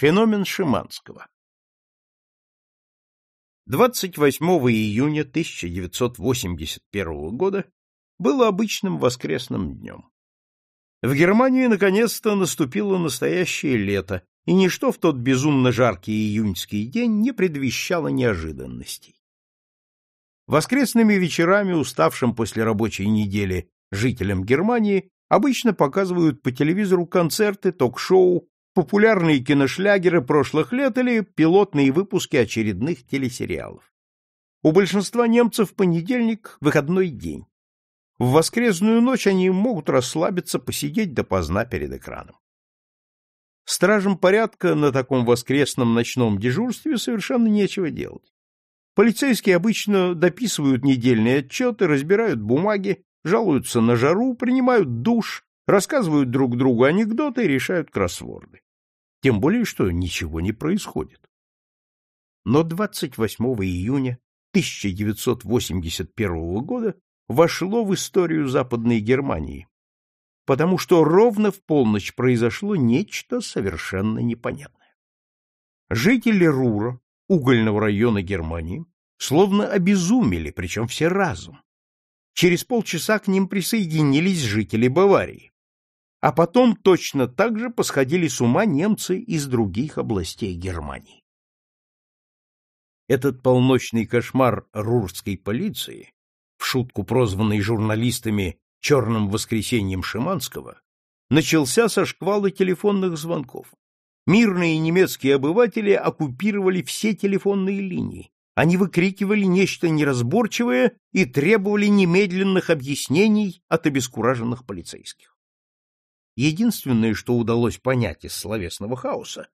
Феномен Шиманского 28 июня 1981 года было обычным воскресным днем. В Германии наконец-то наступило настоящее лето, и ничто в тот безумно жаркий июньский день не предвещало неожиданностей. Воскресными вечерами, уставшим после рабочей недели жителям Германии, обычно показывают по телевизору концерты, ток-шоу, популярные киношлягеры прошлых лет или пилотные выпуски очередных телесериалов. У большинства немцев понедельник – выходной день. В воскресную ночь они могут расслабиться, посидеть допоздна перед экраном. Стражам порядка на таком воскресном ночном дежурстве совершенно нечего делать. Полицейские обычно дописывают недельные отчеты, разбирают бумаги, жалуются на жару, принимают душ, рассказывают друг другу анекдоты и решают кроссворды. Тем более, что ничего не происходит. Но 28 июня 1981 года вошло в историю Западной Германии, потому что ровно в полночь произошло нечто совершенно непонятное. Жители Рура, угольного района Германии, словно обезумели, причем все разом. Через полчаса к ним присоединились жители Баварии. А потом точно так же посходили с ума немцы из других областей Германии. Этот полночный кошмар рурской полиции, в шутку прозванный журналистами «черным воскресеньем Шиманского», начался со шквала телефонных звонков. Мирные немецкие обыватели оккупировали все телефонные линии. Они выкрикивали нечто неразборчивое и требовали немедленных объяснений от обескураженных полицейских. Единственное, что удалось понять из словесного хаоса,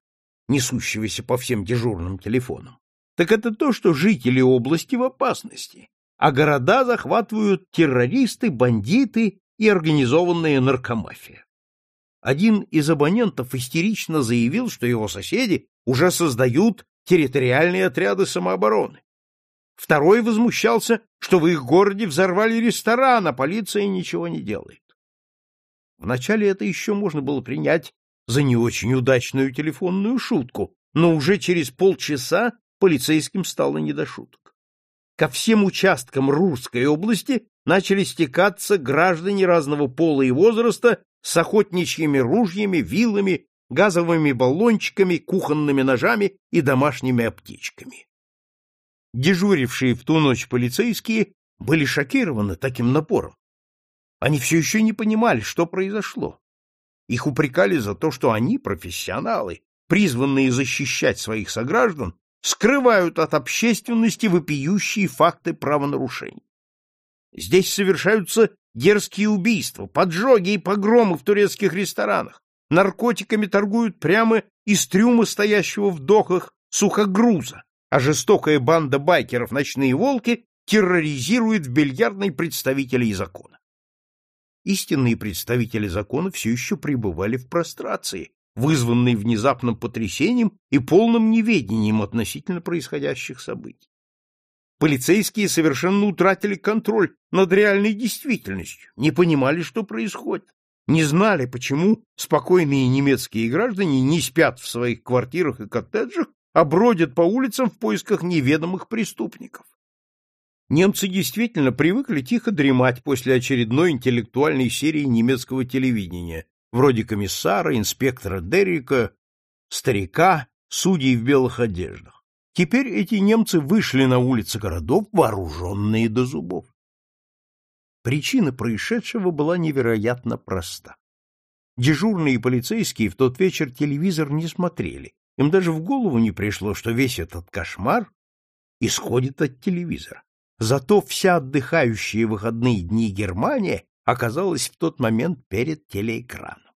несущегося по всем дежурным телефонам, так это то, что жители области в опасности, а города захватывают террористы, бандиты и организованная наркомафия. Один из абонентов истерично заявил, что его соседи уже создают территориальные отряды самообороны. Второй возмущался, что в их городе взорвали ресторан, а полиция ничего не делает. Вначале это еще можно было принять за не очень удачную телефонную шутку, но уже через полчаса полицейским стало не до шуток. Ко всем участкам Рурской области начали стекаться граждане разного пола и возраста с охотничьими ружьями, вилами, газовыми баллончиками, кухонными ножами и домашними аптечками. Дежурившие в ту ночь полицейские были шокированы таким напором. Они все еще не понимали, что произошло. Их упрекали за то, что они, профессионалы, призванные защищать своих сограждан, скрывают от общественности вопиющие факты правонарушений. Здесь совершаются дерзкие убийства, поджоги и погромы в турецких ресторанах. Наркотиками торгуют прямо из трюма, стоящего в доках сухогруза, а жестокая банда байкеров «Ночные волки» терроризирует в бильярдной представителей закона. Истинные представители закона все еще пребывали в прострации, вызванной внезапным потрясением и полным неведением относительно происходящих событий. Полицейские совершенно утратили контроль над реальной действительностью, не понимали, что происходит, не знали, почему спокойные немецкие граждане не спят в своих квартирах и коттеджах, а бродят по улицам в поисках неведомых преступников. Немцы действительно привыкли тихо дремать после очередной интеллектуальной серии немецкого телевидения, вроде комиссара, инспектора Деррика, старика, судей в белых одеждах. Теперь эти немцы вышли на улицы городов, вооруженные до зубов. Причина происшедшего была невероятно проста. Дежурные полицейские в тот вечер телевизор не смотрели. Им даже в голову не пришло, что весь этот кошмар исходит от телевизора. Зато вся отдыхающая выходные дни Германия оказалась в тот момент перед телеэкраном.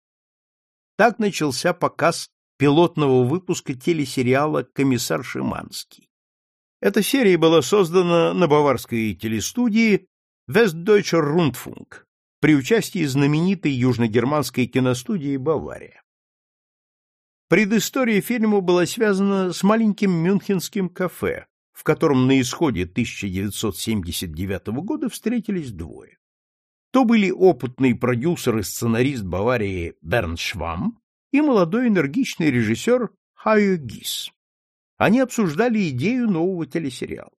Так начался показ пилотного выпуска телесериала «Комиссар Шиманский». Эта серия была создана на баварской телестудии Westdeutscher Rundfunk при участии знаменитой южногерманской киностудии «Бавария». Предыстория фильма была связана с маленьким мюнхенским кафе, в котором на исходе 1979 года встретились двое. То были опытный продюсер и сценарист Баварии Берн Швам и молодой энергичный режиссер Хайо Гис. Они обсуждали идею нового телесериала.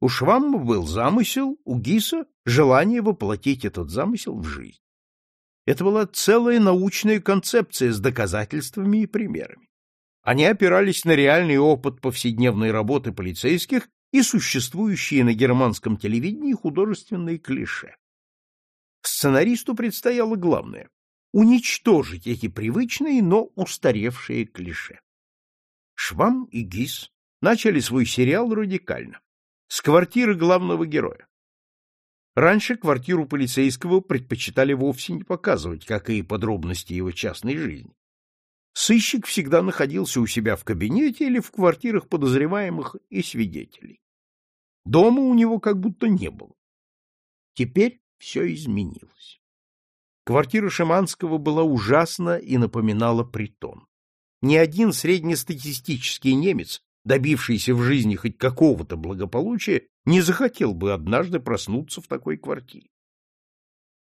У Швамма был замысел, у Гиса — желание воплотить этот замысел в жизнь. Это была целая научная концепция с доказательствами и примерами. Они опирались на реальный опыт повседневной работы полицейских и существующие на германском телевидении художественные клише. Сценаристу предстояло главное — уничтожить эти привычные, но устаревшие клише. Швам и Гис начали свой сериал радикально, с квартиры главного героя. Раньше квартиру полицейского предпочитали вовсе не показывать, как и подробности его частной жизни. Сыщик всегда находился у себя в кабинете или в квартирах подозреваемых и свидетелей. Дома у него как будто не было. Теперь все изменилось. Квартира Шиманского была ужасна и напоминала притон. Ни один среднестатистический немец, добившийся в жизни хоть какого-то благополучия, не захотел бы однажды проснуться в такой квартире.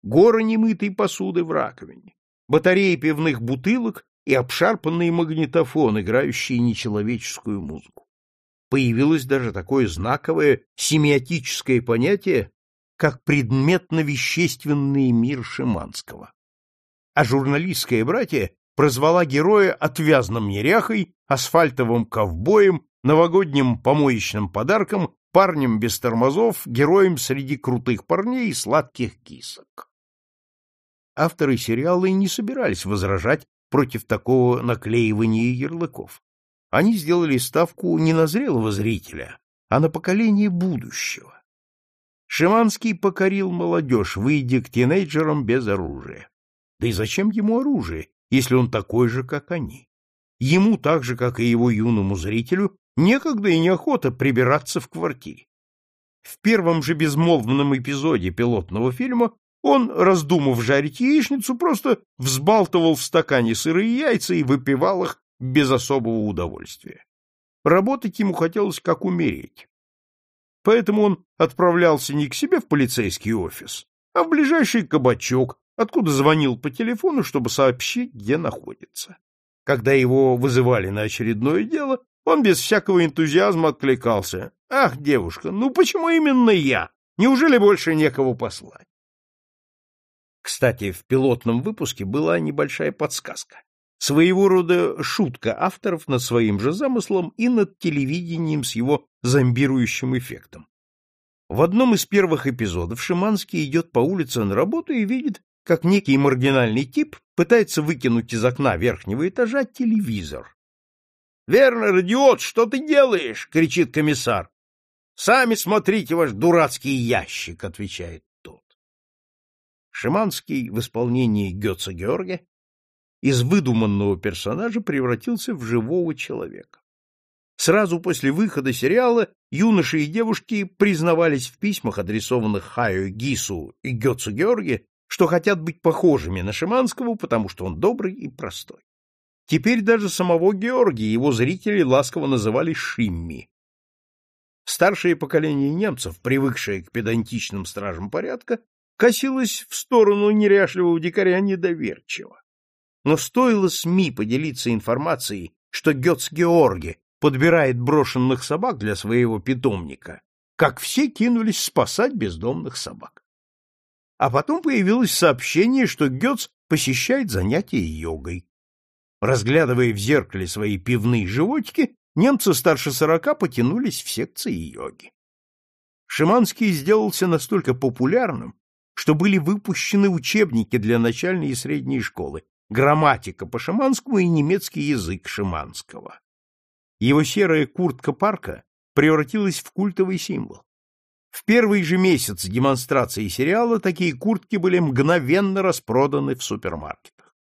Горы немытой посуды в раковине, батареи пивных бутылок и обшарпанный магнитофон, играющий нечеловеческую музыку. Появилось даже такое знаковое семиотическое понятие, как предметно-вещественный мир Шиманского. А журналистское братье прозвала героя отвязным неряхой, асфальтовым ковбоем, новогодним помоечным подарком, парнем без тормозов, героем среди крутых парней и сладких кисок. Авторы сериала и не собирались возражать против такого наклеивания ярлыков. Они сделали ставку не на зрелого зрителя, а на поколение будущего. Шиманский покорил молодежь, выйдя к тинейджерам без оружия. Да и зачем ему оружие, если он такой же, как они? Ему, так же, как и его юному зрителю, некогда и неохота прибираться в квартире. В первом же безмолвном эпизоде пилотного фильма он, раздумав жарить яичницу, просто взбалтывал в стакане сырые яйца и выпивал их без особого удовольствия. Работать ему хотелось как умереть. Поэтому он отправлялся не к себе в полицейский офис, а в ближайший кабачок, откуда звонил по телефону, чтобы сообщить, где находится. Когда его вызывали на очередное дело, он без всякого энтузиазма откликался. «Ах, девушка, ну почему именно я? Неужели больше некого послать?» Кстати, в пилотном выпуске была небольшая подсказка. Своего рода шутка авторов над своим же замыслом и над телевидением с его зомбирующим эффектом. В одном из первых эпизодов Шиманский идет по улице на работу и видит, как некий маргинальный тип пытается выкинуть из окна верхнего этажа телевизор. — Вернер, идиот, что ты делаешь? — кричит комиссар. — Сами смотрите ваш дурацкий ящик, — отвечает. Шиманский в исполнении Гетца Георгия из выдуманного персонажа превратился в живого человека. Сразу после выхода сериала юноши и девушки признавались в письмах, адресованных Хаю Гису и Гетцу Георгия, что хотят быть похожими на Шиманского, потому что он добрый и простой. Теперь даже самого Георгия его зрители ласково называли Шимми. Старшее поколение немцев, привыкшее к педантичным стражам порядка, косилось в сторону неряшливого дикаря недоверчиво. Но стоило СМИ поделиться информацией, что Гетц Георги подбирает брошенных собак для своего питомника, как все кинулись спасать бездомных собак. А потом появилось сообщение, что Гетц посещает занятия йогой. Разглядывая в зеркале свои пивные животики, немцы старше сорока потянулись в секции йоги. Шиманский сделался настолько популярным, что были выпущены учебники для начальной и средней школы, грамматика по-шиманскому и немецкий язык шиманского. Его серая куртка парка превратилась в культовый символ. В первый же месяц демонстрации сериала такие куртки были мгновенно распроданы в супермаркетах.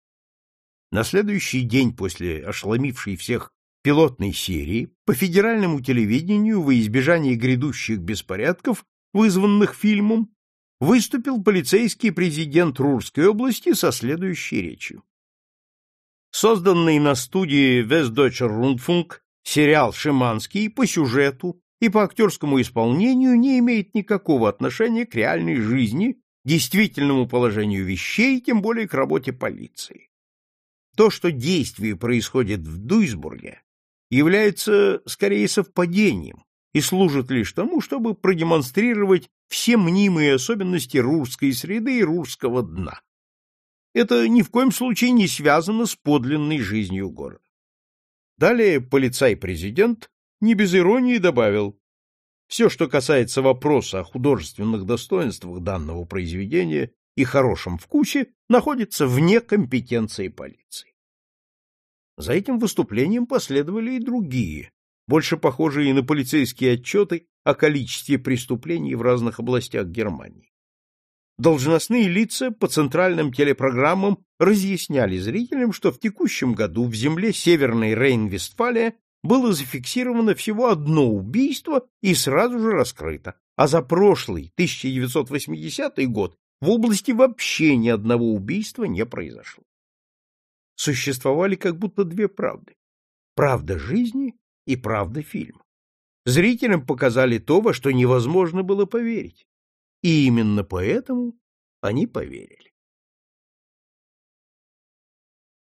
На следующий день после ошеломившей всех пилотной серии по федеральному телевидению во избежание грядущих беспорядков, вызванных фильмом, выступил полицейский президент Рурской области со следующей речью. Созданный на студии Westdeutscher Rundfunk сериал «Шиманский» по сюжету и по актерскому исполнению не имеет никакого отношения к реальной жизни, действительному положению вещей, тем более к работе полиции. То, что действие происходит в Дуйсбурге, является скорее совпадением и служит лишь тому, чтобы продемонстрировать все мнимые особенности рурской среды и рурского дна. Это ни в коем случае не связано с подлинной жизнью города. Далее полицай-президент не без иронии добавил, все, что касается вопроса о художественных достоинствах данного произведения и хорошем вкусе, находится вне компетенции полиции. За этим выступлением последовали и другие, больше похожие на полицейские отчеты о количестве преступлений в разных областях Германии. Должностные лица по центральным телепрограммам разъясняли зрителям, что в текущем году в земле Северной Рейн-Вестфалия было зафиксировано всего одно убийство и сразу же раскрыто, а за прошлый 1980 год в области вообще ни одного убийства не произошло. Существовали как будто две правды. Правда жизни и правда фильма. Зрителям показали то, во что невозможно было поверить. И именно поэтому они поверили.